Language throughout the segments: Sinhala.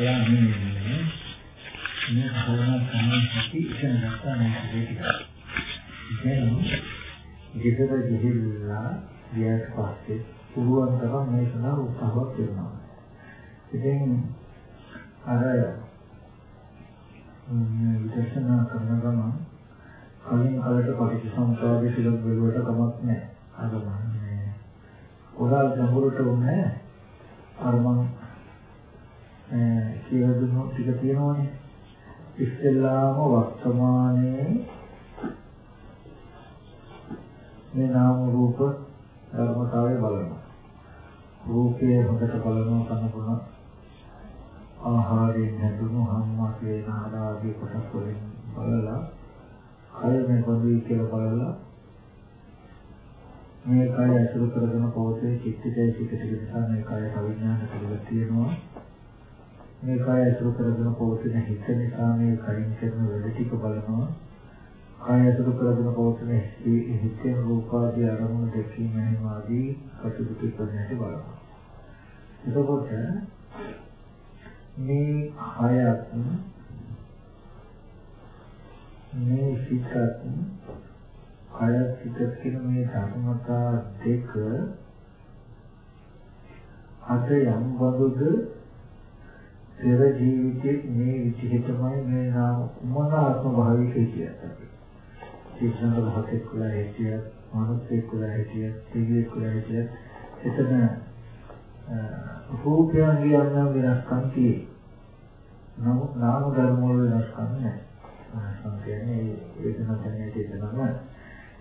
කළා නෙමෙයි. මේ භවනා තමයි ඇති ඉතින් නැත්නම් මේ ටික. දැන් ගෙදර ගිහිල්ලා ගියාට පස්සේ පුළුවන් තරම් මේ සඳහා උත්සාහවත් වෙනවා. ඉතින් අර විදර්ශනා කරන ගමන් කලින් කලට පටිච්චසමුප්පාදයේ සිලක් බැලුවට කමක් නැහැ. අර මන්නේ කොහොල් ගැඹුරට උන්නේ අර මම කියලා දුන්නු ටික තියෙනවනේ. ඉස්සෙල්ලාම වර්තමානයේ මේ නාම රූප ධර්මතාවය බලනවා. රූපය හොඳට බලනවා කනකොන ආහාරයෙන් හැදුණු හම්මස් වේන ආදී කොටස් වලින් බලලා කය මේ පොදුයි කියලා බලලා මේ කය ඇසුරු කරගෙන පොතේ චිත්තජය ටික ටික නිසා මේ කය අවිඥාන කියලා තියෙනවා මේ කය ඇසුරු කරගෙන පොතේ හිත නිසා මේ කයින් කරන වැඩ ටික බලනවා. කය ඇසුරු කරගෙන පොතේ හිතේ රූපාදී අරමුණු දෙකීම ආදී කටයුතු කරන හැටි බලනවා. එතකොට මේ හයත් මේ සිතත් කයත් සිතත් කියන මේ ධර්මතා දෙක අද යම් බඳුද පෙර ජීවිතයේ මේ විදිහටමයි මේ නාම මොන ආත්ම භාවික කියත් අපි. සිද්ධාන්ත භෞතික කුලය හිටියත්, මානසික කුලය හිටියත්, දිව්‍ය කුලය හිටියත් එතන රූපයන්ගේ යම් වෙනස්කම් තියෙයි. නමුත් නාම ධර්ම වල වෙනස්කම් නැහැ. වෙනස්කම් කියන්නේ වේදනා දැනෙන්නේ තියෙනවා.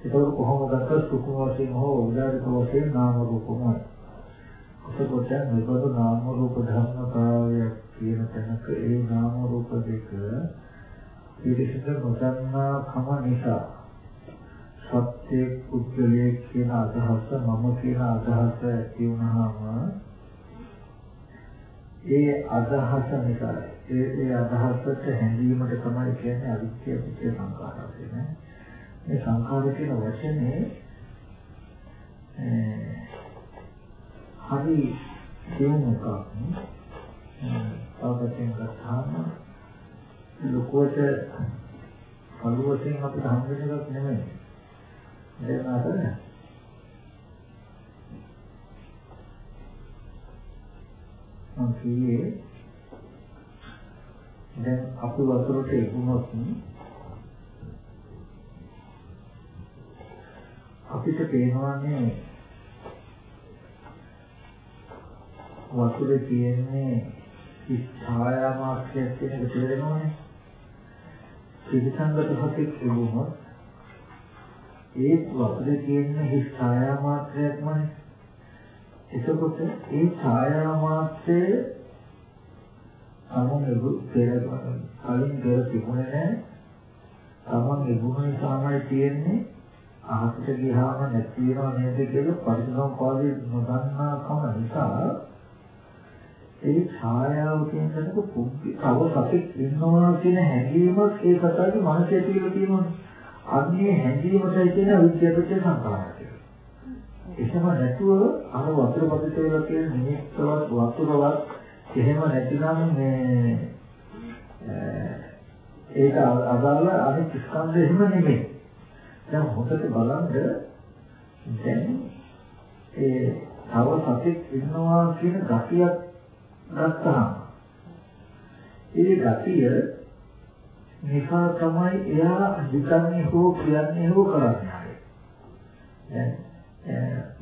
ඒක කොහොම ගත්තත් සුඛ වශයෙන් හෝ උදාරික වශයෙන් නාම රූපමයි. එතකොට මේකද නාම රූප ධර්මතාවය කියන තැනක ඒ නාම රූප දෙක පිළිසිත නොදන්නා කම නිසා සත්‍ය පුද්ගලයේ කියන අදහස මම කියන අදහස ඇති වුණාම ඒ අදහස නිසා ඒ ඒ අදහසට හැඟීමට තමයි කියන්නේ අවිච්ඡේ පිච්ඡේ සංකාරය කියන්නේ. මේ සංකාර කියන වචනේ හරි කියුම් එකක්. අවබෝධයෙන් ගත්තාම ලෝකෝට කලුවකින් අපිට හම් වෙන එකක් නෙමෙයි. දැන් අර මම කියේ දැන් අපි වතුරට ඉක්මුනොත් අපිට පේනවානේ වතුරේ තියෙන්නේ ඡායා මාත්‍රයක් කියන එක තේරෙනවනේ ත්‍රිසංගත හතෙක් තිබුණොත් ඒ වතුරේ තියෙන ඡායා මාත්‍රයක්මනේ එතකොට ඒ ඡායා මාත්‍රය අනුනෙදු පෙර කලින් පෙර තිබුණේ නැහැ. තමන් ඉබුණ නිසාමයි තියෙන්නේ. අහසට ගියාම නැති වෙනව නේද කියලා පරිසම්පාදේ නොදන්නා කම නිසා ඒ ඡායාව කියනකොට පුද්ගල තව සතෙක් ඉන්නවා කියන හැඟීමක් ඒ කතාවේ මනසේ තියෙලා තියෙනවා. අන්නේ හැඟීමටයි කියන විද්‍යාපිට සංකාරය. එහෙම නැතුව අර වතුර පදිත වෙලා තියෙන මිනිස්සුවත් වතුරවත් එහෙම නැතිනම් මේ ඒක අදාළ අනිත් ස්කන්ධ එහෙම නෙමෙයි. දැන් හොඳට බලන්න දැන් ඒ තව සතෙක් ඉන්නවා කියන ගතියක් ගත්තාම ඒ ගතිය නිසා තමයි එයා හිතන්නේ හෝ කියන්නේ හෝ කරන්නේ. දැන්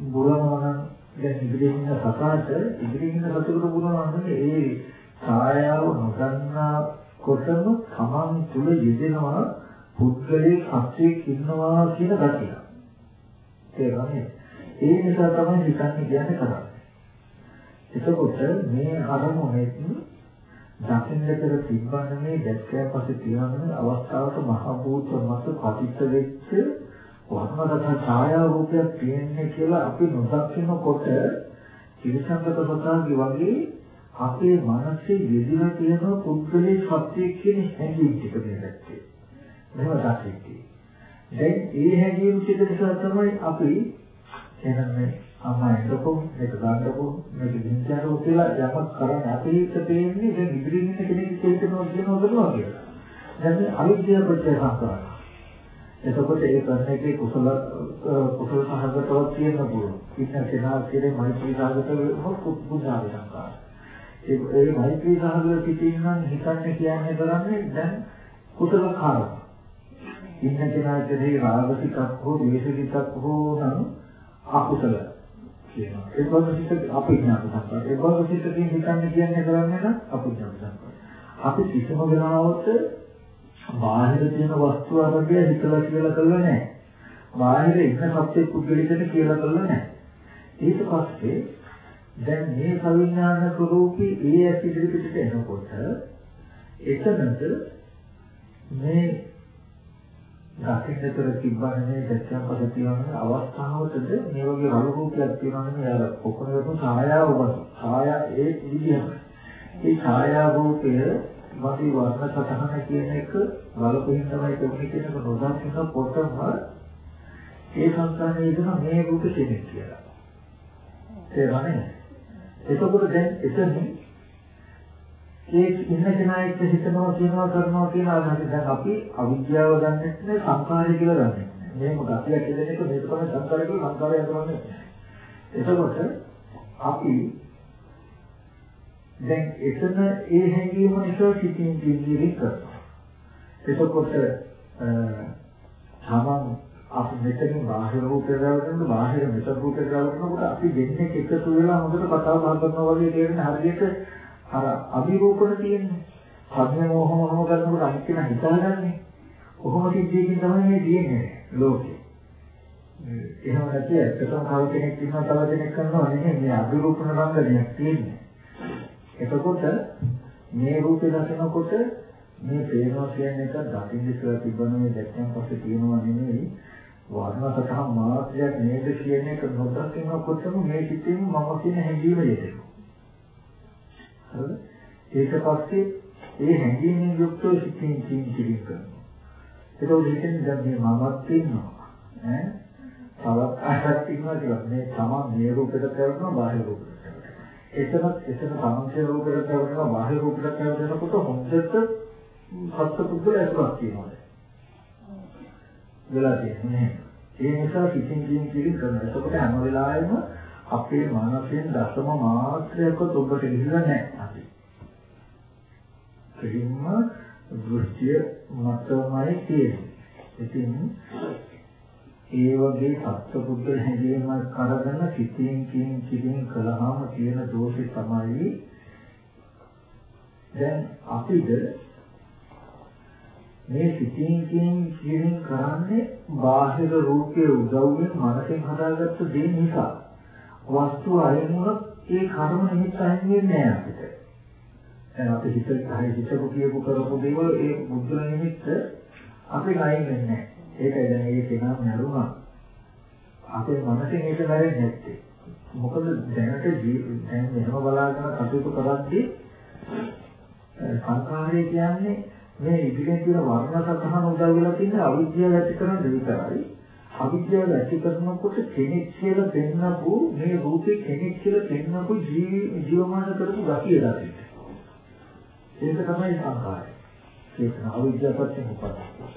බුරනවා නම් දැන් ඉදිරියෙන් ඉන්න සතාට ඉදිරියෙන් ඉන්න සතුට බුරනවා නම් ඒ ඡායාව නොදන්නා කොටම තමන් තුල යෙදෙනවා පුද්ගලයේ සත්‍යයක් ඉන්නවා කියන ගතිය. තේරුණානේ? ඒ නිසා තමයි හිතන්නේ කියන්නේ කරන්නේ. එතකොට මේ අරමුණෙත් දකින්න කර තිබ්බන්නේ මේ දැක්කයන් පස්සේ තියෙන අවස්ථාවට මහ භූත මත පතිත වෙච්ච වර්ණගත ඡායා රූපයක් තියෙන්නේ කියලා අපි නොදකිනකොට ත්‍රිසංගත සතාගේ වගේ අපේ මනසේ යෙදিলা තියෙන පුද්ගලයේ සත්‍යය කියන හැඟීම් ටික දෙන්නත්තේ. මෙහෙම දකින්නේ. දැන් ඒ හැඟීම් ටික නිසා තමයි අපි එනන්නේ අම්මා එන්නකො මේක ගන්නකො මේක දින්චාරෝ කියලා යමක් කරන්නේ අපි හිත තේන්නේ දැන් ඉදිරියෙන් ඉන්න කෙනෙක් තේරෙනවා කියනවා කරනවා කියලා. දැන් අවිද්‍යාව ප්‍රත්‍ය සංකාර. එතකොට ඒ කරන එකේ කුසල කුසල සහගතවක් තියෙන පුළුවන්. ඉන්න කෙනා කියන්නේ මෛත්‍රී සහගත මොකක් පුදුජා සංකාර. ඒ ඒ මෛත්‍රී සහගත පිටින් නම් හිතන්නේ කියන්නේ කරන්නේ දැන් කුසල කාරණා. ඉන්න කෙනා කෙරෙහි රාගසිතක් හෝ ද්වේෂසිතක් හෝ නම් අකුසල කියනවා. ඒ වගේ අපිඥාත සංස්කාර. ඒ වගේ සිතකින් හිතන්නේ කියන්නේ කරන්නේ නම් අපිඥාත සංස්කාර. අපි කිසිම වෙලාවක බාහිර තියෙන වස්තු අරගෙන හිතලා කියලා කළා නැහැ. බාහිර ඉන්න සත්‍ය පුද්ගලිකට කියලා කළා නැහැ. ඊට පස්සේ දැන් මේ සවිඥානික රූපී ඒ ඇස් ඉදිරිපිටට එනකොට එතනද මේ දකින්නතර තිබ්බනේ දැක්කම පස්සේ තියෙන අවස්ථාවකද මේ වගේ රළු රූපයක් තියෙනවනේ අර කොකොනක ඡායාව වගේ ඡායා ඒ විදිහම. ඒ ඡායා රූපය වගේ වර්ණ සතහන කියන එක වලපින් තමයි තිබුණේ කියන එක නොදකින්න පොතම ඒ සංස්කාරයේ ඉඳන මේ රූප කෙනෙක් කියලා. තේරෙන්නේ එතකොට දැන් එතනින් ඒ ඉන්න කෙනා එක්ක හිතනවා කියනවා කරනවා කියන අදහස දැන් අපි අවිද්‍යාව දන්නේ නැහැ සංකාරය කියලා දන්නේ නැහැ. මේක ගතියක් කියන එක මේක තමයි සංකාරය කියලා සංකාරය හඳුනන්නේ. එතකොට අපි දැන් එතන ඒ හැඟීම නිසා සිතින් ජීවිත කරනවා. එතකොට තමන් අපි මෙතනින් බාහිර රූපේ ගලවනකොට බාහිර මෙතන රූපේ ගලවනකොට අපි දෙන්නේ එකතු වෙලා හොඳට කතා බහ කරනවා වගේ තේරෙන හරියට අර අභිරූපණ තියෙන්නේ. සංඥා මොහ මොහ කරනකොට අනිත් කෙනා හිතාගන්නේ. කොහොම සිද්ධියකින් තමයි මේ තියෙන්නේ ලෝකේ. එහෙම නැති එකතම තව කෙනෙක් ඉන්නවා තව කෙනෙක් කරනවා නෙමෙයි මේ අභිරූපණ රංගනයක් තියෙන්නේ. එතකොට මේ රූපේ දකිනකොට මේ පේනවා කියන එක දකින්න ඉස්සලා තිබුණ මේ දැක්කන් පස්සේ තියෙනවා නෙමෙයි වර්ණ සතහ මාත්‍රයක් නේද කියන එක නොදකිනකොටම මේ සිතින් මම කියන හැඟීම යෙදෙනවා. හරිද? ඒක පස්සේ ඒ හැඟීමෙන් යුක්තව සිතින් කින් කිරින් කරනවා. ඒක උදේට දැන් මේ මමත් ඉන්නවා. ඈ තවත් අහක් ඉන්නවා කියලා මේ තමන් මේ රූපෙට කරනවා බාහිර රූපෙට කරනවා. එතනත් එතන තමන්ගේ රූපෙට කරනවා බාහිර රූපෙට කරනකොට හොඳට සත්‍ය පුද්ගල ඇතුළත් තියෙනවා. වෙලා තියෙන්නේ. ඒ නිසා සිතින් කින් කිරින් කරනවා. එතකොට හැම වෙලාවෙම අපේ මනසෙන් දසම මාත්‍රයක්වත් ඔබට ගිහිල්ලා නැහැ අපි. කෙලින්ම දෘෂ්ටිය මතමයි තියෙන්නේ. ඉතින් ඒ වගේ සත්පුද්ගල හැඟීමක් කරගෙන සිතින් කින් කින් කළාම තියෙන දෝෂේ තමයි දැන් අපිට මේ සිතින් කින් කින් කරන්නේ බාහිර රූපයේ උදව්වෙන් මනසෙන් හදාගත්ත දේ නිසා වස්තු අයින් වුණොත් ඒ කර්ම නිමිත්ත අයින් වෙන්නේ නැහැ අපිට. දැන් අපි හිත හරි හිතපු කියපු කරපු දේවල් ඒ බුද්ධ නිමිත්ත අපේ අයින් වෙන්නේ නැහැ. ඒකයි දැන් මේ කෙනා නරුණා. අපේ මනසෙන් ඒක නැරෙන්නේ නැත්තේ. මොකද දැනට දැන් මෙහෙම බලාගෙන කටයුතු කරද්දී සංඛාරය කියන්නේ මේ ඉදිරියෙන් තියෙන වර්ණ සතහන උදා වෙලා තියෙන අවිද්‍යාව ඇති කරන දෙවිතරයි. අවිද්‍යාව ඇති කරනකොට කෙනෙක් කියලා පෙන්නපු මේ රූපේ කෙනෙක් කියලා පෙන්නපු ජීවමාන කරපු ගතිය දකින්න. ඒක තමයි සංකාරය. ඒක අවිද්‍යාවපත් උපත.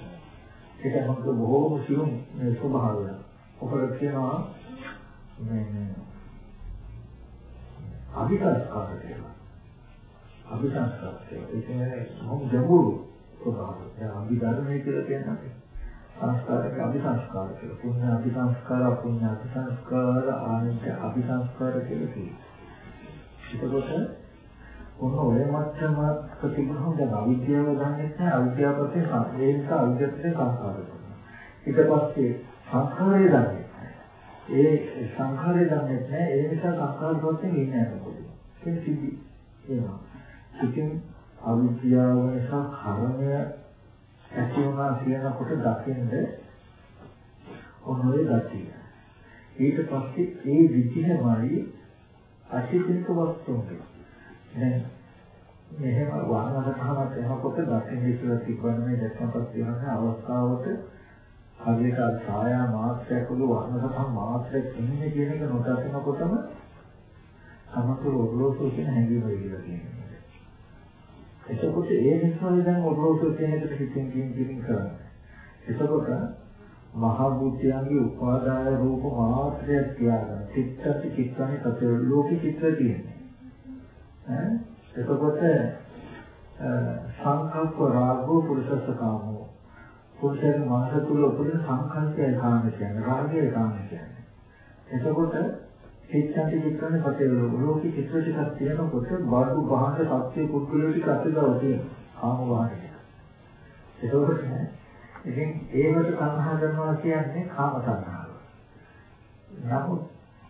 ඒක මොකද බොහෝම සියුම් මේ ස්වභාවය. ඔකට කියනවා මේ අවිකාශකාර කියලා. අවිකාශකාර කියලා. ඒ කියන්නේ මොහොම ගැඹුරු ස්වභාවය. දැන් අභිධර්මයේ කියලා කියන්නේ සංස්කාරක අபிසංස්කාර කියලා. පුණ්‍ය අபிසංස්කාර, අපුණ්‍ය අபிසංස්කාර, ආනිත්‍ය අபிසංස්කාර කියලා කියනවා. ඒකකොට ඔන්න ඔය මත්තම ප්‍රතිග්‍රහම දැන් අවිද්‍යාව ගන්නෙත් නැහැ. අවිද්‍යාව පස්සේ සංවේදක අවිද්‍යාවේ සංස්කාර කරනවා. ඊට පස්සේ සංස්කාරය ගන්නෙත් නැහැ. ඒ සංස්කාරය ගන්නෙත් නැහැ. ඒ නිසා සංස්කාර වශයෙන් ඉන්නේ නැහැ. ඒක සිද්ධි. ඒවා. ඉතින් අවිද්‍යාව නිසා කර්මය ඇති වුණා කියනකොට දකින්ද ඔන්නෝයි ගතිය. ඊට පස්සේ ඒ විදිහමයි අචිතික වස්තුන්ගේ. දැන් මෙහෙම වහනකට තමයි එනකොට දකින්න ඉස්සලා තිබ්බනේ දැක්කම පස්සේ වෙන අවස්ථාවට හරියට ඡායා මාත්‍රයක් වගේ වර්ණ සතහන් මාත්‍රයක් ඉන්නේ කියන එක නොදකිනකොටම සමතුල ඔරලෝසු කියන හැඟීම වෙලා තියෙනවා. එතකොට ඒ නිසා දැන් ඔරලෝසු කියන එකට හිතින් කින් කින් කරන්නේ. එතකොට මහ බුද්ධයන්ගේ උපාදාය රූප මාත්‍රයක් තියාගන්න. චිත්තති චිත්තනේ තත ලෝකෙ චිත්‍ර තියෙන්නේ. ඈ එතකොට සංකල්ප රාගෝ පුරුෂස කාමෝ. පුරුෂයන් මනස තුල උපදින සංකල්පය කාම කියන්නේ රාගය කාම කියන්නේ. එතකොට චිත්තති චිත්තනේ තත ලෝකෙ චිත්‍ර ටිකක් තියෙනකොට බාහුව බහන සත්‍ය පුද්ගලෝ ටික අතදව තියෙනවා. කාම වාහනය. එතකොට ඉතින් ඒවට සංහා කරනවා කියන්නේ කාම සංහාව. නමුත්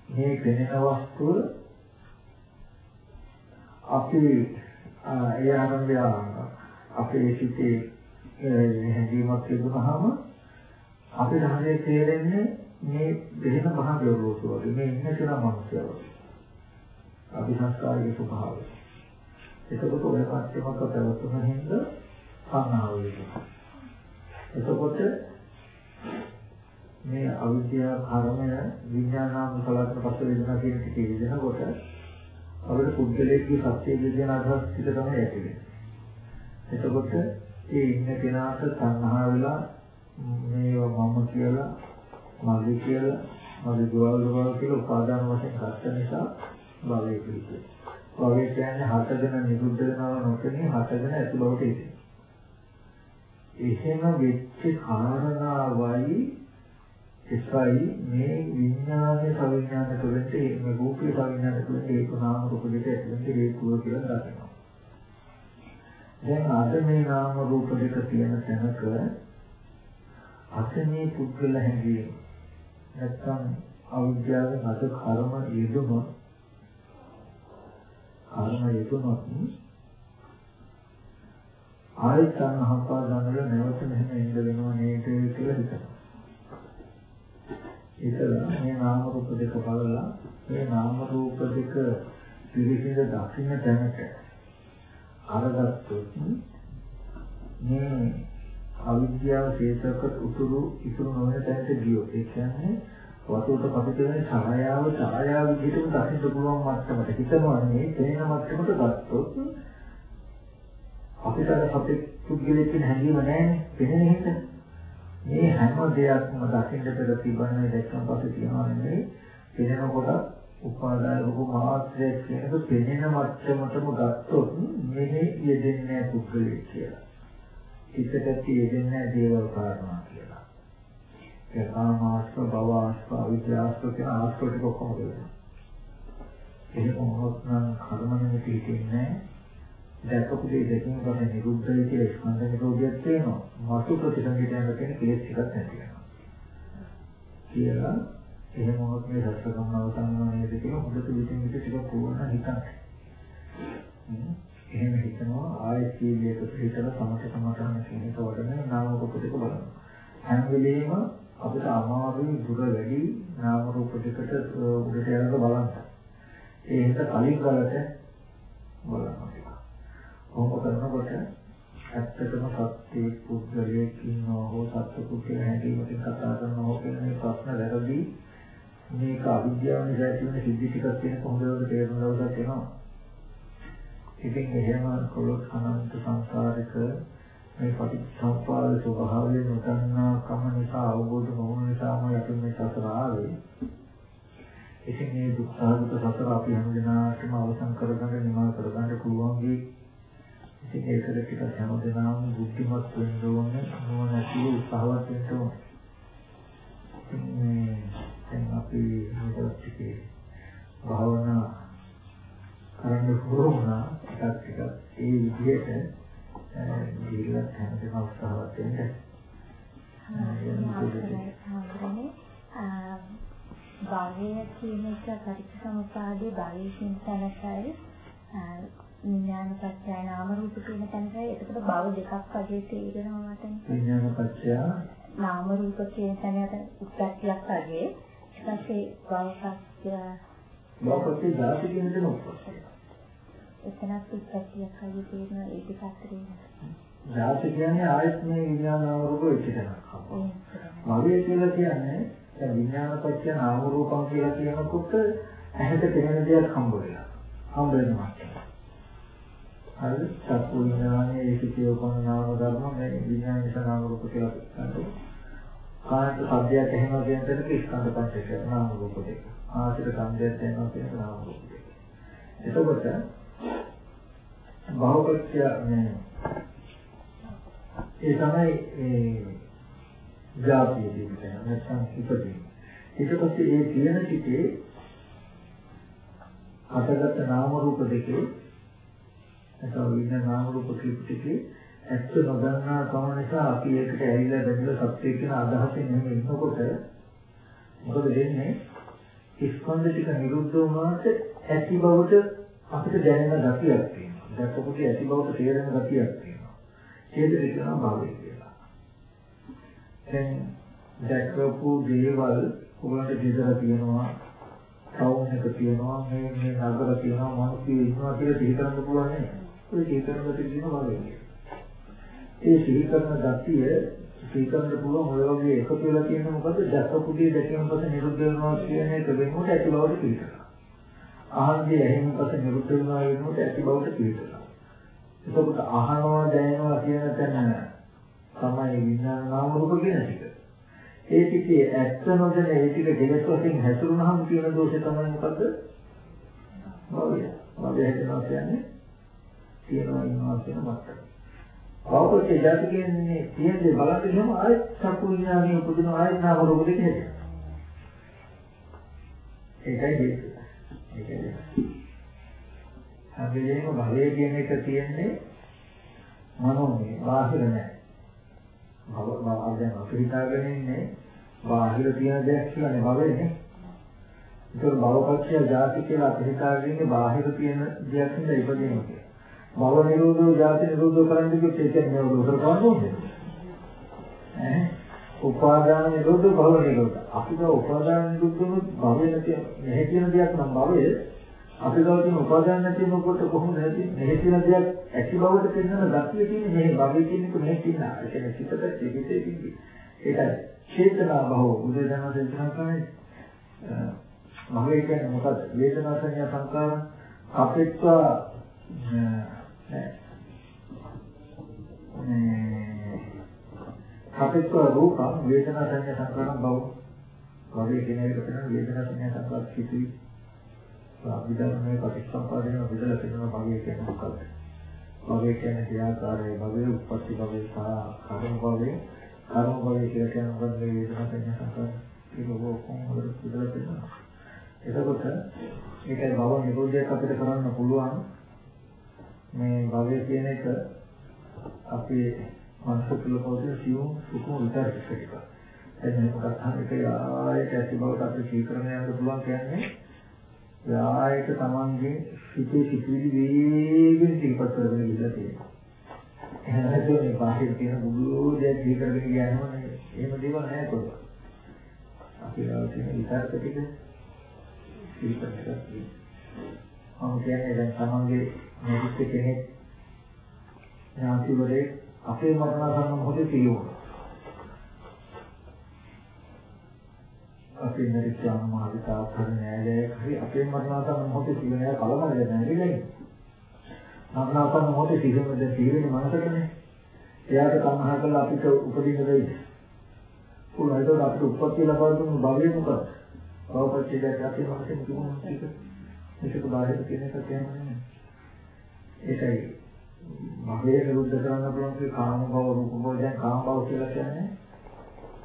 මේ පෙනෙන වස්තුව අපි ඒ ආරම්භය අපේ සිතේ හැඟීමක් තිබුණාම අපේ ධර්මයේ තේරෙන්නේ මේ දෙහෙන භාගය රෝසු වගේ මේ ඉන්න කෙනා මනුස්සය වගේ. අපි සංස්කාරයේ ස්වභාවය. එතකොට ඔය පස්සේ මත පැවතුන හින්දා සංහාව වෙනවා. එතකොට මේ අවිද්‍යාව කර්මය විඥානාම සලකන පස්ස වේදනා කියන ටිකේ විදිනකොට අපිට පුද්ගලයේ සත්‍ය විද්‍යාන අදහස් ටික තමයි ඇති වෙන්නේ. එතකොට ඒ ඉන්න කෙනාට සංහා වෙලා මේවා මම කියලා මගේ කියලා මගේ ගෝවල් ගෝවල් කියලා උපාදාන වශයෙන් ගත්ත නිසා භවය පිළිතුරු. භවය කියන්නේ හතගෙන නිරුද්ධ වෙනවා නොකෙනේ හතගෙන ඇති බවට ඉන්නේ. එහෙම වෙච්ච කාරණාවයි එකයි මේ විඥානයේ සවිඥාන තුළින් මේ රූපේ සවිඥාන තුළින් ඒක නාම රූප දෙක ඇතුළත හේතුව කියලා දකිනවා. දැන් අද මේ නාම රූප දෙක තියෙන තැනක අතනේ පුද්ගල හැඟීම නැත්තම් අවිද්‍යාවෙන් අද කර්ම යෙදුම කර්ම යෙදුනොත් ආයෙත් අහපා ගන්නල නැවත මෙහෙම ඉඳ වෙනවා නේද කියලා හිතනවා. ඒතර මේ නාම රූප දෙක බලලා මේ නාම රූප දෙක පිළිසිඳ දකින්න තැනට අරගත්තොත් මේ අවිද්‍යාව හේතක උතුරු ඉතුරු නොවන තැනට ගියොත් ඒ කියන්නේ වතුරට පතිත වෙන ඡායාව ඡායාව විදිහටම දකින්න පුළුවන් මට්ටමට හිතනවා මේ තේන මට්ටමට ගත්තොත් අපිට අපේ පුද්ගලයෙක් කියන හැඟීම නැහැ වෙන හිත. මේ හැම දෙයක්ම දකින්න පෙර තිබන්නේ දැක්කම පස්සේ තියනවා නෙමෙයි. පෙනෙනකොට උපාදාන රූප මාත්‍රයක් කියනක පෙනෙන මට්ටමටම ගත්තොත් මෙහි යෙදෙන්නේ පුද්ගලයෙක් කියලා. හිතට යෙදෙන්නේ දේවල් කාරණා කියලා. ඒ කාමාස්ව භවස්ව විද්‍යාස්ව කියන ආස්ව ටික කොහොමද වෙන්නේ? එහෙම වුණොත් නම් කර්ම නිමිති හිතෙන්නේ නැහැ. දැකපු දේ දැකීම ගන්න නිරුද්ධයි කියලා ස්කන්ධ නිරෝධයක් තියෙනවා. මතු ප්‍රතිසංගිතයන් තියෙන කෙලෙස් ටිකක් නැති වෙනවා. කියලා එහෙම වුණොත් මේ රස ගමන අවසන් වෙනවා නේද කියලා හොඳට විසින් විසින් ටිකක් පුරවන්න හිතන්න. එහෙම හිතනවා ආයෙත් සීලයක පිළිතල සමත සමාධන කියන එක වඩන නාම රූප දෙක බලනවා. හැම වෙලෙම අපිට අමාරුයි දුර වැඩි නාම රූප දෙකට උඩට යනකොට බලන්න. ඒ හිත කලින් ගලට බලනවා. කොහොම කරනකොට ඇත්තටම සත්‍ය පුද්ගලයෙක් ඉන්නවා හෝ සත්‍ය පුද්ගල හැඟීමකින් කතා කරනවා හෝ කියන මේ ප්‍රශ්න වැරදි මේක අවිද්‍යාව නිසා තියෙන සිද්ධි ටිකක් තියෙන කොහොමද තේරුම් ගන්නවද කියනවා. ඉතින් එහෙම කොළොත් අනන්ත සංසාරික මේ පටිච්චසමුප්පාද ස්වභාවය නොදන්නා කම නිසා අවබෝධ නොවන නිසාම යටින් මේ සසර ආවේ. ඉතින් මේ දුක්ඛාගත සසර අපි හැමදෙනාටම අවසන් කරගන්න නිමා කරගන්න පුළුවන් වෙයි. ඉතින් ඒකට ටිකක් හැමදෙනාම බුද්ධිමත් වෙන්න ඕනේ නොනැති උත්සාහවත් වෙන්න ඕනේ. මේ දැන් අපි මේකට ටිකේ භාවනා කරන්න පුළුවන්නා ටිකක් ටිකක් ඒ විදිහට ගිහිල්ලා හැමදෙනාම උත්සාහවත් වෙන්න. භාවය කියන එක පරිච්ඡසමුපාදේ භාවයේ කියන තැනකයි විඥාන පත්‍ය නාම රූප කියන තැනට එතකොට භව දෙකක් වගේ තේරෙනවා මට. විඥාන පත්‍ය නාම රූප කියන තැනට උත්පත්තියක් වගේ ඊට පස්සේ භව පත්‍ය භව පත්‍ය ධාතු කියන දේ උත්පත්තිය. එතනත් උත්පත්තියක් වගේ තියෙනවා ඒ දෙක අතරේ. ජාති කියන්නේ ආයත් මේ විඥාන නාම රූප එක්කෙනක්. භවය කියලා කියන්නේ දැන් විඥාන පත්‍ය නාම රූපම් කියලා කියනකොට ඇහැට පෙනෙන දෙයක් හම්බ වෙනවා. හම්බ වෙනවා. හරි චක්කු විඥානයේ ඒකේ උපන්න නාම ධර්ම මේ විඥාන නිසා නාම රූප කියලා කියනවා. කායක සබ්දයක් එහෙම කියන තැනක ස්කන්ධ පංචකය නාම රූප දෙක. ආසිත සම්දයක් වෙනවා කියන නාම රූප දෙක. එතකොට භවපත්‍ය මේ ඒ තමයි ඒ ජාතිය දෙන්නේ නැත්නම් ඉපදෙන්නේ. ඊට පස්සේ ඒ තියෙන සිටේ හටගත් නාම රූප දෙකේ නැත්නම් විඥාන නාම රූප ක්‍රිප්ටිකේ ඇත්ත නොදන්නා කම නිසා අපි ඒකට ඇවිල්ලා බැඳලා සත්‍ය කියන අදහසෙන් එහෙම ඉන්නකොට මොකද වෙන්නේ ස්කන්ධ ටික නිරුද්ධ වුණාට ඇති බවට අපිට දැනෙන ගතියක් තියෙනවා. දැක්කකොට ඇති බවට තේරෙන ගතියක් තියෙනවා. ඒක විතරම භාවය කියලා. දැන් දැක්කපු දේවල් ඔයගොල්ලන්ට දෙදර තියෙනවා ටවුන් එක තියෙනවා මේ මේ නගර තියෙනවා මිනිස්සු ඉන්නවා කියලා සිහි කරන්න පුළුවන් නේ. ඒ සිහි කරන දෙයක් තියෙනවා වගේ. ඒ සිහි කරන ගතිය සිහි කරන්න පුළුවන් ඔය වගේ එකතු වෙලා තියෙන මොකද දැක්කපු දේ දැකීම පස්සේ නිරුද්ධ වෙනවා කියන එක වෙනකොට ඇති බවට පිළිගන්නවා. ආහන්දී ඇහෙන පස්සේ නිරුද්ධ වෙනවා වෙනකොට ඇති බවට පිළිගන්නවා. එතකොට අහනවා දැනෙනවා කියන තැන තමයි විඥාන නාම රූප කියන ටික. ඒ ටිකේ ඇත්ත නොදැන ඒ ටික දෙලස් වශයෙන් හැසිරුණාම තියෙන දෝෂය තමයි මොකද්ද? භවය. භවය හැදෙනවා කියන්නේ තියනවා ඉන්නවා කියන මට්ටම. භවකේ ජාති කියන්නේ තියෙන්නේ බලන්න ගියම ආයෙත් චක්කු විඥානිය උපදින ආයෙත් නාම රූප දෙක හැදෙනවා. ඒකයි හේතුව. ඒකයි. හැබැයිම භවය කියන එක තියෙන්නේ මනෝමය බාහිර නැහැ. භව දැන් අපි හිතාගෙන ඉන්නේ බාහිර තියෙන දෙයක් කියලානේ භවෙන්නේ. ඒක භවපක්ෂය ಜಾති කියලා අපි හිතාගෙන ඉන්නේ බාහිර තියෙන දෙයක් නේද ඉපදීම කියලා. භව නිරෝධෝ ಜಾති නිරෝධෝ කරන්න කිව්වොත් ඒක නිරෝධ කරගන්න ඕනේ. ඈ උපාදාන නිරෝධ භව නිරෝධ. අපිට උපාදාන නිරෝධ භවය නැති නැහැ කියන දෙයක් නම් භවය. අපි ගාව තියෙන උපාදාන නැති මොකට කොහොමද ඇති මෙහි තියෙන දෙයක් ඇති බවට පෙන්වන ගතිය තියෙන්නේ මෙහි භවයේ තියෙනක මෙහි තියෙන ඒ කියන්නේ සිතට ජීවිතේ තියෙන්නේ. ඒකයි චේතනා භව. බුදුදහම දේශනා කරන්නේ භවය කියන්නේ මොකද වේදනා සංඥා සංකාර අපිට්වා අපිට්වා රූප වේදනා සංඥා සංකාරම් භව භවයේ කියන එක තමයි වේදනා සංඥා සංකාර සිටී අභිධර්මයේ ප්‍රතිසම්පාදනය විදලා තියෙනවා භවය කියන්නේ මොකක්ද? භවය කියන්නේ ක්‍රියාකාරී භවය, උප්පත්ති භවය සහ කර්ම භවය. කර්ම භවය කියලා කියන්නේ මොකද මේ වේදනා සංඥා සංකාර ඒක කොහොමද විදලා තියෙනවා. එතකොට මේකයි භව නිරෝධයක් අපිට කරන්න පුළුවන්. මේ භවය කියන එක අපේ මනස තුළ පොදු සියුම් සුකුම විතරක් එක. එතන මොකක්ද හරියට ආයෙත් ඇති බවට අපි සීකරණය යන්න පුළුවන් කියන්නේ යායක තමන්ගේ සිතේ සිටිවිලි වේගෙන් සිහිපත් කරගෙන ඉඳලා තියෙනවා. එහෙනම් නැත්නම් මේ බාහිර තියෙන බුදු දෙයක් සිහි කරගෙන යනවා නේ. එහෙම දේවල් නැහැ කොහොමද? අපි ගාව තියෙන විතරක ටික සිහිපත් කරගන්න. මම කියන්නේ දැන් තමන්ගේ මොකද කෙනෙක් ඥාතිවරේ අපේ මරණ මොහොතේ තියෙනවා. අපේ මරිච්ච අම්මා තාත්තා නෑදෑයෙක් හරි අපේ මරණාසන්න මොහොතේ සිහිනය කලබල නැහැ මරණාසන්න මොහොතේ සිහිනද සිහිනේ මනසටනේ. එයාට තණ්හා කරලා අපිට උපදින්න දෙයි. පුළුවන් ඒක අපිට උපත්ති ලබා දුන්නු භවය මොකද? භවපච්චයක අපේ මනසෙන් තිබුණා ඒක. මේක බාහිර කියන එක කියන්නේ. ඒකයි භවය නිරුද්ධ කරන්න පුළුවන් කාම භව රූප භව දැන් කාම භව කියලා කියන්නේ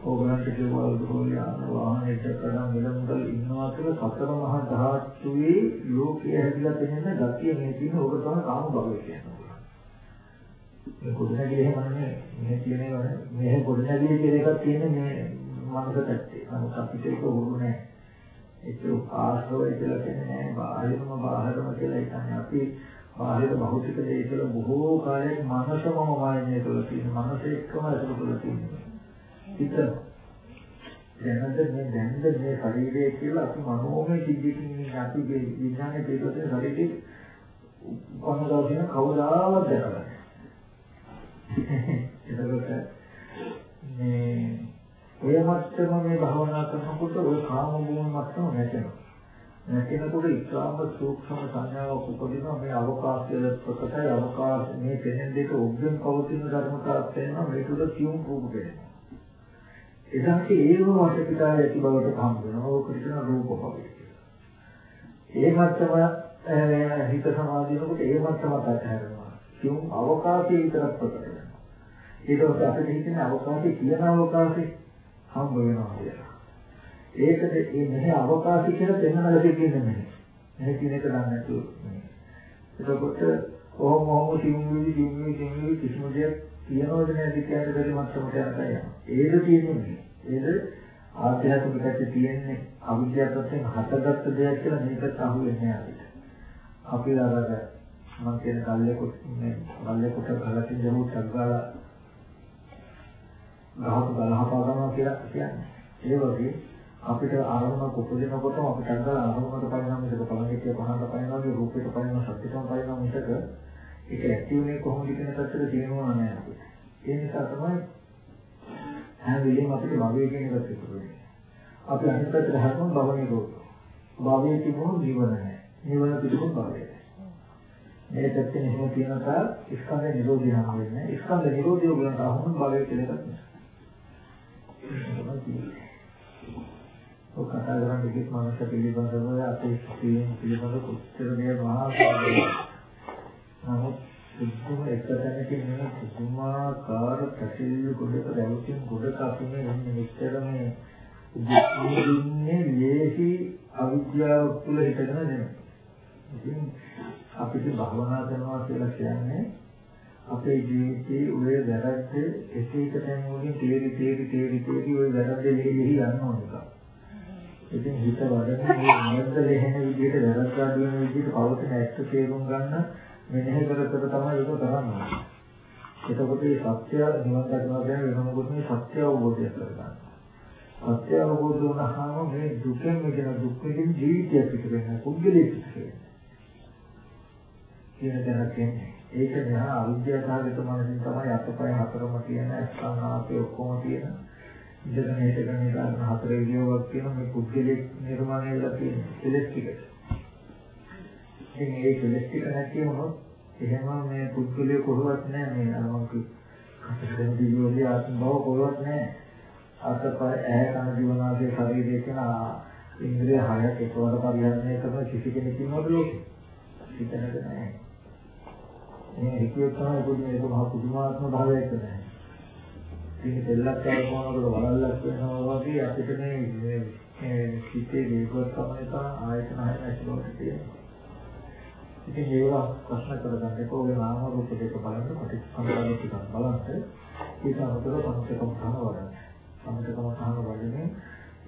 ඕගලන්ට කියවල් දුරෝයාන වාහනේ දකරන් මෙලමුදල් ඉන්නවා කියලා සතර මහා ධාතුවේ ලෝකයේ හැදිලා තියෙන ගතිය මේ තියෙන ඕක තමයි කාම භවය කියන්නේ. මේ කොඩනැගිලි එහෙම නෙමෙයි. මේ කියන්නේ මේ කොඩනැගිලි කියන එකක් තියෙන්නේ මේ මනසට ඇත්තේ. නමුත් අපිට ඒක උරු නෑ. ඒක ආශ්‍රවය කියලා කියන්නේ නෑ. බාහිරම බාහිරම කියලා කියන්නේ අපි බාහිර භෞතික දේ කියලා බොහෝ කාලයක් මනසම වායනය කරලා තියෙන මනස එක්කම අසුර කරලා තියෙනවා. හිතන දැනද මේ දැනද මේ ශරීරය කියලා අපි මනෝමය සිද්ධියකින් අපි විඥානයේ පිටුපිට ශරීරයේ උපන්න දවසේ කවදාවත් දැකලා එතකොට මේ ඔය මත්තම මේ භාවනා කරනකොට ඔය කාම භූම මත්තම නැතෙනවා. නැතිනකොට ඉස්ලාම සූක්ෂම සංඥාවක් උපදිනවා මේ අවකාශය ප්‍රකටයි අවකාශ මේ දෙන්නේ දෙක ඔබෙන් පවතින ධර්මතාවක් වෙනවා මේ තුල සියුම් රූප වෙනවා. එදාට ඒව වටපිටාව ඇති බවට හම් වෙනවා. ඕක කියන රූප භවය. ඒ මත්තම හිත සමාධියනකොට ඒ මත්තමත් අත්හැරෙනවා. සියුම් අවකාශය විතරක් ප්‍රකට වෙනවා. ඊට පස්සේ අපිට හිතෙන අවකාශය කියන අවකාශය හම්බ වෙනවා කියලා. ඒකද මේ මෙහි අවකාශය කියලා දෙන්නලා දෙන්නේ නැහැ. මෙහි කියන එක දන්නේ නැතුව. එතකොට කොහොම කොහොම සිංහලි සිංහලි සිංහලි කිසිම දෙයක් කියනවද නැද්ද කියන බැරි මට්ටමට යනවා. ඒක තියෙන්නේ. ඒක ආධ්‍යාත්මික පැත්තේ තියෙන්නේ අවිද්‍යාව පැත්තෙන් හටගත්ත දෙයක් කියලා මේකට අහු වෙන්නේ අපිට. අපි අර මම කියන කල්ලේ කොට මේ කල්ලේ කොට ගලටින් දරුවෝ ටග්ගාලා ගහක ගලහපා ගන්නවා කියලා කියන්නේ. ඒ වගේ අපිට අරමුණක් උපදිනකොටම අපිට අර අරමුණකට පයින්නම් මිසක පළඟිටිය පහකට පයින්නවා වගේ රූපයට පයින්නවා සත්‍යතම පයින්නවා මිසක ඒක ඇක්ටිව් වෙන්නේ කොහොමද කියන පැත්තට තේරෙනවා නෑ අපිට. ඒ නිසා තමයි හැම වෙලෙම අපිට භවය කියන එක තිබුණේ. අපි අනිත් පැත්තට හරම භව නිරෝධ. භවයේ තිබුණු ජීවන නැහැ. නිවන පිටුපොත් භවය. මේ පැත්තේ එහෙම තියෙන තාක් ස්කන්ධ නිරෝධය නම් වෙන්නේ. ස්කන්ධ නිරෝධය වලට අහුන භවය කියලා එකක් නෑ. ඔය කතා කරන්නේ කිස් මානස පිළිබඳව අපේ ස්ත්‍රීන් පිළිබඳව කොච්චර මේ මහා නමුත් දුක්ඛම එකතැනකින් නෙමෙයි පුදුමාකාර පැතිරි ගොඩක දැවුම් ගොඩක අපි මේ ඉන්නේ මෙච්චර මේ දුක්ඛින්නේ ලේසි අවිද්‍යාව තුළ හිටගෙන නෙමෙයි. ඉතින් අපිට භවනා කරනවා කියලා කියන්නේ අපේ ජීවිතයේ ඔය වැරද්ද එක එක තැන් වලින් තේරි තේරි තේරි තේරි ඔය වැරද්ද ලෙහෙලි යන්න ඕන එක. ඉතින් හිත වඩන මේ නියත ලෙහෙන විදිහට වැරද්ද අඩු වෙන විදිහට පවතින ඇත්ත තේරුම් ගන්න මෙනෙහි කර කර තමයි ඒක කරන්නේ. එතකොට මේ සත්‍ය නිවන් දක්නවා කියන්නේ වෙන මොකද මේ සත්‍ය අවබෝධය කරගන්න. සත්‍ය අවබෝධ වුණාම මේ දුකෙන් මිදෙන දුක් විඳින ජීවිතයක් පිට වෙන පුද්ගලයෙක් පිට කියන දැනක් එන්නේ. ඒක නහ අවිද්‍යාව සාගත මනසින් තමයි අතපය හතරම තියෙන ස්කන්ධාපේ ඔක්කොම තියෙන ඉඳගෙන හිටගෙන ඉඳන් හතර විදියක් තියෙන මේ පුද්ගලයෙක් නිර්මාණය වෙලා තියෙන කෙලස් ටික. ඉතින් මේ කෙලස් ටික නැති වුණොත් එහෙම මේ පුද්ගලයෙක් කොහොමවත් නැහැ මේ අර මම කතරගම දිවිවල ආත්ම බව කොහොමවත් නැහැ. අතපය ඇහැ කන දිවනාගේ ශරීරයේ තියෙන ඉන්ද්‍රිය හයක් එකවර පරිහරණය කරන කිසි කෙනෙක් ඉන්නවද ලෝකේ? හිතන්නද නැහැ. මේ හිතුවේ තමයි පොඩි මේක මහ පුදුමාත්මක භාවයක් නැහැ. ඉතින් දෙල්ලක් කරනකොට වලල්ලක් වෙනවා වගේ අපිට මේ මේ සිිතේ වේගවත් තමයි ආයතන හය නැතිවෙන්නේ තියෙනවා. ඉතින් ඒවා ප්‍රශ්න කරගන්න එපා. ඔය නාම රූප දෙක බලන්න ප්‍රතිසංකාර ටිකක් බලන්න. ඒක අතර පංචකම් කරන වඩන්න. පංචකම කරන වඩන්නේ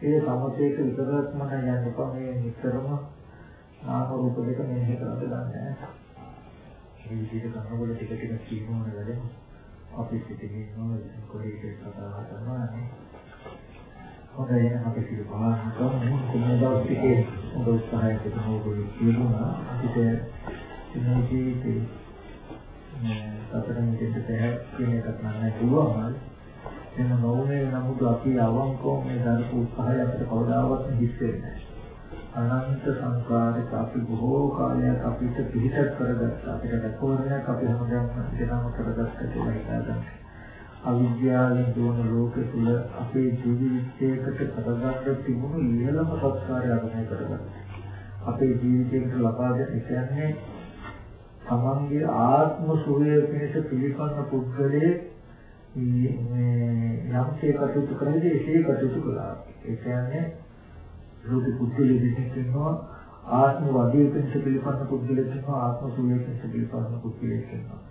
ඒ සමතේක විතරක්ම යන්න එපා. මේ නිතරම නාම රූප දෙක මෙහෙ කරලා ගන්න. මේ විදිහට කරනකොට ටික ටික කියනවා නේද? අපි සිටින්නේ නෝ කොහේද කතා කරනවා නේ. හොඳයි එහෙනම් අපි සිදු බලන්න කරමු. කොහොමද දවසේ හොඳ උත්සාහයක තමයි කියනවා. අපිට මේ ජීවිතේ සතරෙන් දෙන්න බැහැ කියන එකක් නෑ පුළුවන්. එන්න නොවුනේ නමුත් අපි අවංකව මේ දරපු උත්සාහය අපිට කවදාවත් හිස් වෙන්නේ නෑ. අනන්ත සංකාරයක අපි බොහෝ කාලයක් අපිට පිළිසක් කරගත්තා. අපිට රැකවරණයක් අපි හැමදාම දෙනම කරගත්තා කියලා හිතාගන්න. අවිද්‍යාවෙන් දුවන ලෝකෙ තුල අපේ ජීවිතයකට කරගන්න තිබුණු ඉහළම සංස්කාරය අගමනය කරගත්තා. අපේ ජීවිතයකට ලබා දෙන කියන්නේ තමන්ගේ ආත්ම සුවය පිණිස පිළිපන්න පුද්ගලයේ මේ යම්සේ කටයුතු කරන්නේ එසේ කටයුතු කළා. ඒ කියන්නේ රූප පුද්ගලයෙක් ඉන්නවා ආත්ම වදේ පිණිස පිළිපන්න පුද්ගලයෙක් ඉන්නවා ආත්ම සුවය පිණිස පිළිපන්න පුද්ගලයෙක් ඉන්නවා.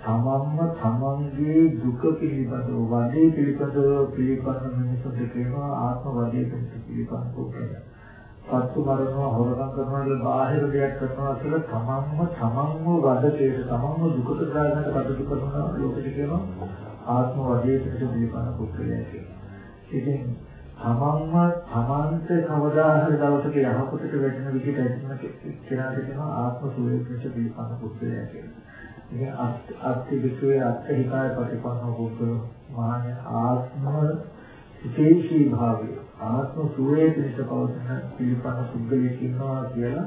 තමන්ම තමන්ගේ දුක පිළිබඳව වදේ පිළිබඳව පිළිපන්න මිනිසුන්ට කියනවා ආත්ම වදේ පිණිස පිළිපන්න පුද්ගලයෙක්. සත්තු මරනවා හොරකම් කරනවා කියලා බාහිර දෙයක් කරනවා කියලා තමන්ම තමන්ම වදකේට තමන්ම දුකට දාගන්න කටයුතු කරනවා ලෝකෙට කියනවා ආත්ම වදයකට පිළිපන්න පුද්ගලයා කියලා. ඉතින් තමන්ම තමන්ට කවදා හරි දවසක යහපතට වැටෙන විදිහට ඇතිවෙන කෙනාට කියනවා ආත්ම සුවේක්ෂ පිළිපන්න පුද්ගලයා කියලා. ඉතින් අත්ති විකේ අත්ති හිතාය ප්‍රතිපන්න පුද්ගල මාන ආත්ම විශේෂී භාවය ආත්ම සුවේ පිණිස පවතින පිළිපන්න පුද්ගලයෙක් ඉන්නවා කියලා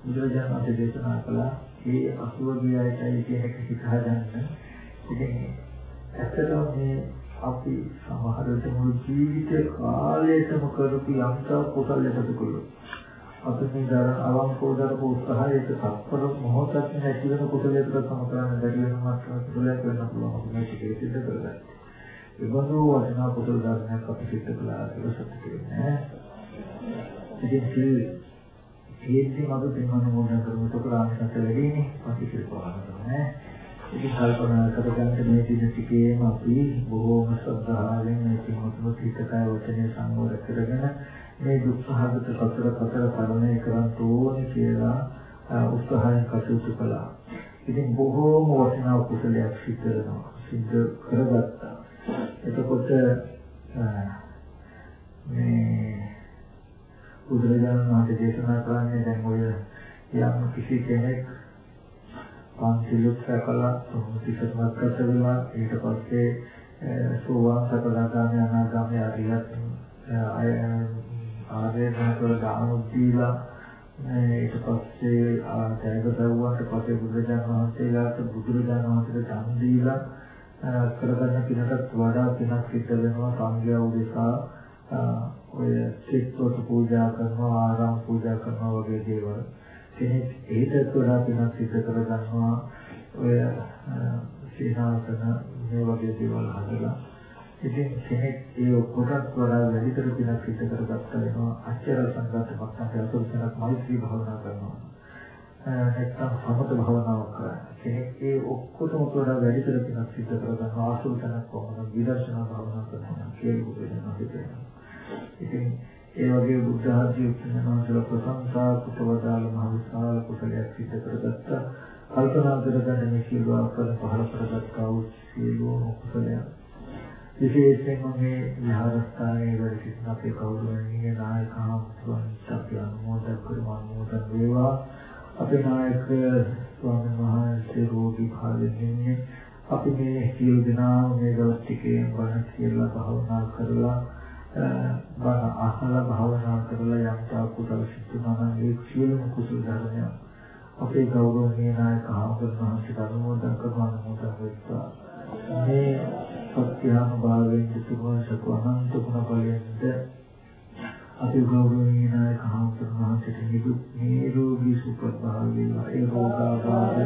බුදුරජාණන් වහන්සේ දේශනා කළා. ඒ අසුවගේ අයටයි කියන එක හිතා ගන්න. ඉතින් ඇත්තටම මේ අපි සමහර විට මුළු ජීවිත කාලයටම කරපු යම්තා කුසල එකතු කළොත් අපි මේ දර අවංකව දරපු උත්සාහයට තත්පර මොහොතක් නැති වෙන කුසලයකට සම කරන්න බැරි වෙන මාත්‍රා කුසලයක් වෙන්න පුළුවන් අපි මේක සිද්ධ කරගන්න. ඒ වගේ වටිනා කුසල ධර්මයක් අපි සිද්ධ කළා කියලා සතුටු වෙන්නේ. ඉතින් කීයේදී මම ප්‍රේමන මොන කරුණට කරාමකට වැඩිනේ අපි කියලා කරනවා. ඉතින් කල්පනා කරගන්න මේ දින ටිකේම අපි බොහෝම ශ්‍රද්ධාවෙන් මේ කිමුතුම හිතකය වචනේ සංවර කරගෙන මේ දුක්ඛහගත සතර පතර තරණය කරන් ඕනේ කියලා උත්සාහයෙන් කටයුතු කළා. ඉතින් බොහෝම වටිනා කුසලයක් සිද්ධ වෙනවා. සිද්ධ කරගත්තා. එතකොට මේ බුදුරජාණන් වහන්සේ දේශනා කරන්නේ දැන් ඔය යම් කිසි කෙනෙක් පන්සිලුත් රැකලා සුමුතිකමත් කත වෙලා ඊට පස්සේ සෝවාන් සකදාගාමී අනාගාමී අරියත් අය ආර්ය ධනතර දානුත් දීලා ඊට පස්සේ ආයතයක දරුවාට පස්සේ බුදුරජාණන් වහන්සේලාට බුදුරජාණන් වහන්සේට දන් දීලා කරගන්න පිනටත් වඩා පිනක් සිද්ධ වෙනවා. සංඝයා උදෙසා ඔය සිත්වතු පූජා කරනවා ආරාම පූජා කරනවා වගේ දේවල්. කෙනෙක් ඒකට වඩා පිනක් සිද්ධ කරගන්නවා. ඔය සීනාසන මේ වගේ දේවල් හදලා. ඉතින් කෙනෙක් ඒ ඔක්කොටත් වඩා වැඩිතර පිනක් සිද්ධ කරගත්තා වෙනවා. අච්චර සංගතමක් නැති අසුරසනක් මෛත්‍රී භාවනා කරනවා. නැත්නම් සමත භාවනාවක් කරනවා. කෙනෙක් ඒ ඔක්කොටම වඩා වැඩිතර පිනක් සිද්ධ කරගන්නවා ආසුරසනක් කොහොමද විදර්ශනා භාවනා කරනවා කියලා වෙනවා ඉතින් ඒ වගේ බුද්ධ ආදී උත්සන්නවල ප්‍රශංසා කුසවදාල මහ විශාල කුසලයක් සිද්ධ කරගත්තා. කල්පනා කරගන්න මේ සියලු ආකාර පහල කරගත්තා වූ සියලුම කුසලයන්. විශේෂයෙන්ම මේ විහාරස්ථානයේ වැඩ සිටින අපේ කෞරවණීය නායක හමුතුන්ට අපි අනුමෝදන් කරමු අනුමෝදන් වේවා. අපේ නායක ස්වාමීන් වහන්සේ රෝගී භාවයෙන් ඉන්නේ. අපි මේ සියලු දෙනා මේ දවස් ටිකේ වරණ කියලා භාවනා කරලා බණ අහලා භාවනා කරලා යම් තා කුසල සිතුනා නම් ඒ සියලුම කුසල ධර්මයන් අපේ ගෞරවනීය නායක ආමතුන්වහන්සේ අනුමෝදන් කරන අනුමෝදන් වෙත්වා. මේ සත්‍යානුභාවයෙන් යුතුව සතු අනන්ත ගුණ බලයෙන්ද අපේ ගෞරවනීය නායක ආමතුන්වහන්සේට නිදුක් නිරෝගී සුවපත් භාවය ඒ රෝගාබාධ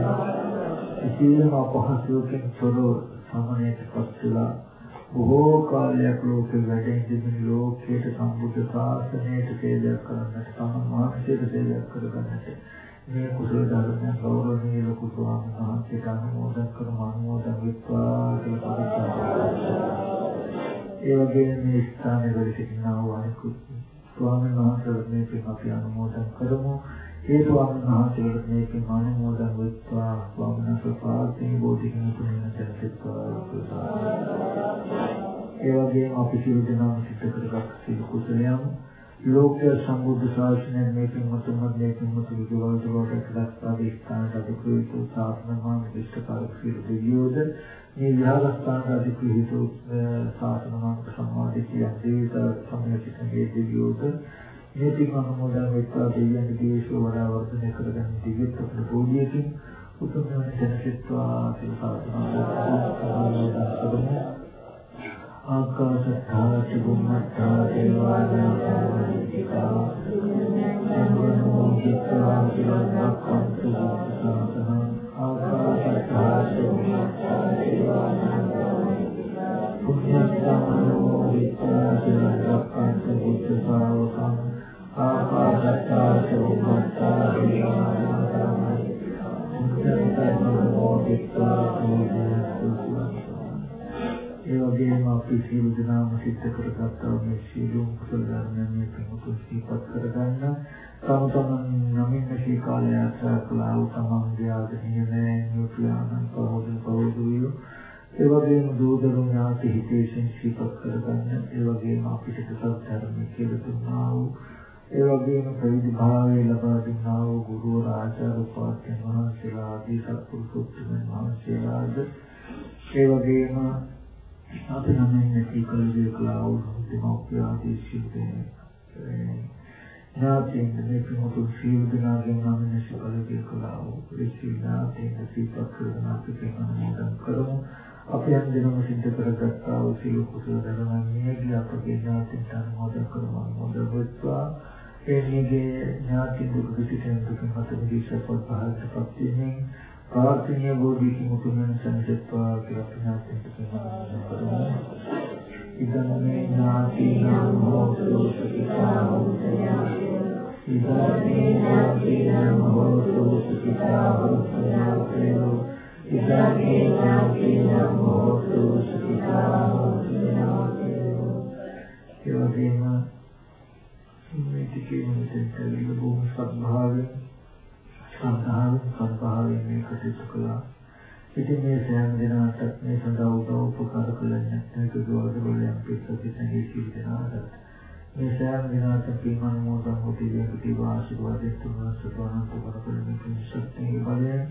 සියලුම අපහසුකම් තොර සමනයට පත් වෙලා බොහෝ කාලයක් ලෝකෙ වැඩෙන දින ලෝකයට සම්බුද්ධ ශාසනයට සේවයක් කරන්නට තම මානසික සේවයක් කරගන්නට. මේ කුසල ධර්මයන් ගෞරවනීය ලොකු ස්වාමීන් වහන්සේට අනුමෝදන් කරමු අනුමෝදන් වෙත්වා කියලා ප්‍රතිචාර ඒ වගේම මේ ස්ථානයේ වැඩ සිටිනා වූ අනිකුත් ස්වාමීන් වහන්සේලා මේ පින් අපි අනුමෝදන් කරමු. ඒ ස්වාමීන් වහන්සේලාට මේ පින් අනුමෝදන් වෙත්වා. ස්වාමීන් වහන්සේ පාර්ථී බෝධිගම තුනෙන් දැක්කවා ඒ වගේම අපි සියලු දෙනාම සිද්ධ කරගත් සියලු කුසලයන් ලෝක සම්බුද්ධ ශාසනය මේ පින්වතුන්වත් මේ පින්වතු විදවල් වලට එක්දස් ආදිස්ථානට අධිකෘත සාසනමාන විශ්වකාරක සියලු දෙවියෝද මේ විහාරස්ථානට අධිකෘත සාසනමාන සම්මාදිකයන් දේවතා සම්මිතිකේ දෙවියෝද මේ පින් අනුමෝදන් වෙත්වා දෙවියන්ගේ දේශෝ වඩා වර්ධනය කරගන්න දිවිත් අපේ බෝධියකින් උතුම් වෙන දැනසෙත්වා කියලා සාසනමාන කරමු ආකාශත්ථා චුම්මත්ථා දේවානාගාමිකා සම්මනෝ චිත්තා චිරන්තක්ඛන්තු ඒ වගේම අපි සියලු දෙනාම සිද්ධ කරගත්තා මේ සියලුම කුසල ධර්මයන් මේ ප්‍රමුඛ සිහිපත් කරගන්න. තම තමන් නමින් මේ කාලය ආශ්‍රය කළා වූ තමන්ගේ ආදරණීය නෑනියුතුයන් පොහොද පොහොදුය ඒ වගේම දෝදරු ඥාති හිතේසින් සිපත් කරගන්න. ඒ වගේම අපිට සත්‍යධර්ම කියලා දුන්නා වූ. ඒ වගේම ප්‍රවිධ භාවයේ ලබා දුන්නා වූ ගුරු ආචාර්ය උපාධ්‍ය මහන්සියලා ආදී සත්පුරුෂෝත්තමයන් වහන්සේලාද. ඒ වගේම අපි නම් නැති කල්විය කළා වූ දෙමෝපිය ආදී සිද්ධේ ඥාතීන් මේ පිටු සීල දනාගෙන නම් නැති කල්විය කළා වූ ඍෂිනාතීන් සිපත් කරන අපි කෙනෙකුට කරමු. අපි හැම දිනම සිද්ධ කරගත්තා වූ සීල කුසල ධර්මයන්ගේ අපගේ ඥාතින් අනුමෝදන් කරනවා. මොද වෙත්වා එන්නේගේ ඥාති දුක පිටින් දුක මත විශේෂපත් පහළටපත් වීමෙන් ප්‍රාර්ථනීය බෝධික මුතුමන් සංසත්වා කියලා ඥාතින් දුක කරනවා ඉදන්නේ ඥාති නම් හෝතු සුඛිතා හෝතු ඉදන්නේ ඥාති නම් හෝතු සුඛිතා හෝතු ඉදාගේ නාමයෙන් හෝතු සුඛිතා හෝතු ඒ වගේම මේ ටිකේ මොකද බොහොම සත්භාවයෙන් සත්භාවයෙන් සත්භාවයෙන් මේ කටයුතු කළා. ඉතින් මේ සෑම දිනකට මේ සඳහා උදව් උපකාර කළන්නේ මේක දවස් වලින් පිටසිතේ සිටිනාට මේ සෑම දිනකට පින්මන් මොදම් මොටි විකටි වාසිකවාදී තුන සතරන් තුන කරමින් ශක්තිය බලයෙන්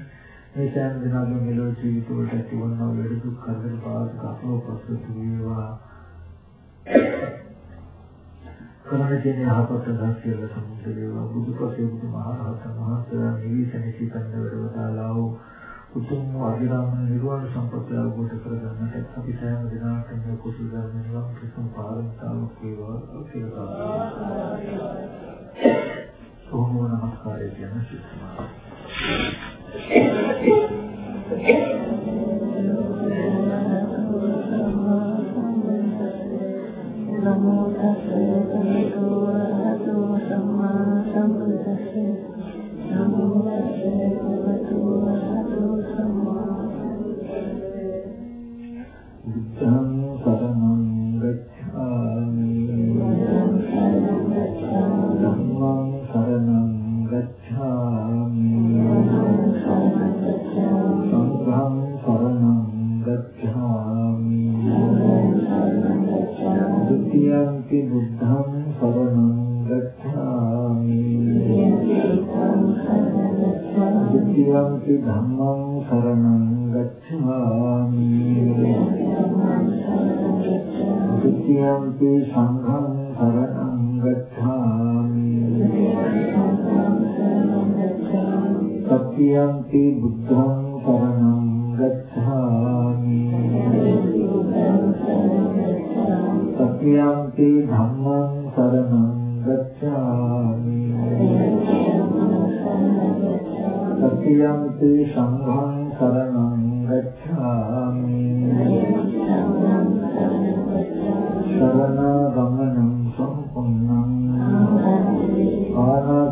මේ සෑම දිනකම මෙලොව ජීවිත වලට ඇතිවන ලෙඩ දුක් කරදර බාධක අපලෝපස්සතු වේවා කරන කියන යහපත දැක්කල සම්මුත වේවා බුදුපසේ බුදුමහරහතන් වහන්සේලා නිවිසනේ සිතන්න වැඩවදාලා වූ උතුම් අධිරාම නිර්වාණ සම්පත්‍ය අවබෝධ කරගන්නට අපි සෑම දිනකටම මේ කුසල ධර්ම නිවන් ප්‍රසම් පාරමිතාවක් වේවා කියලා ඕම නමස්කාරය කියන සිතනවා නමෝ තස්සේ नमो සත්‍යන්ති බුද්ධං සරණං ගච්ඡාමි සත්‍යන්ති ධම්මං සරණං ගච්ඡාමි සත්‍යන්ති සංඝං සරණං ගච්ඡාමි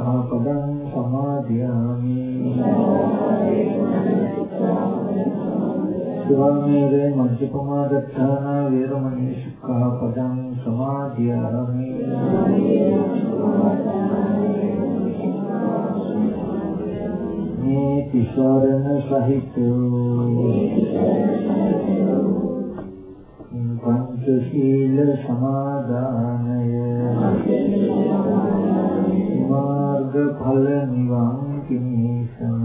සික්ඛාපදං සමාදියාමි ස්වාමීරේ මජ්ජපමාදත්තාන වේරමණී සික්ඛාපදං සමාදියාමි මේ තිසරණ සහිත। පංචශීල සමාදානය। මාර්ග ඵල නිවන් කිනිසම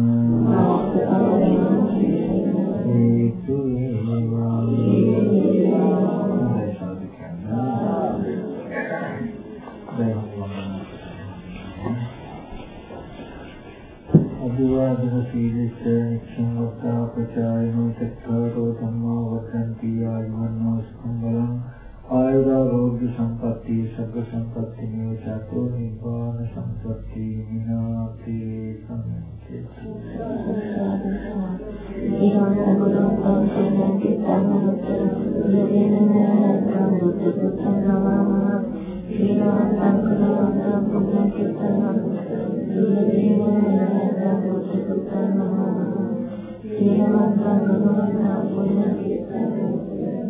හේතු Thank you.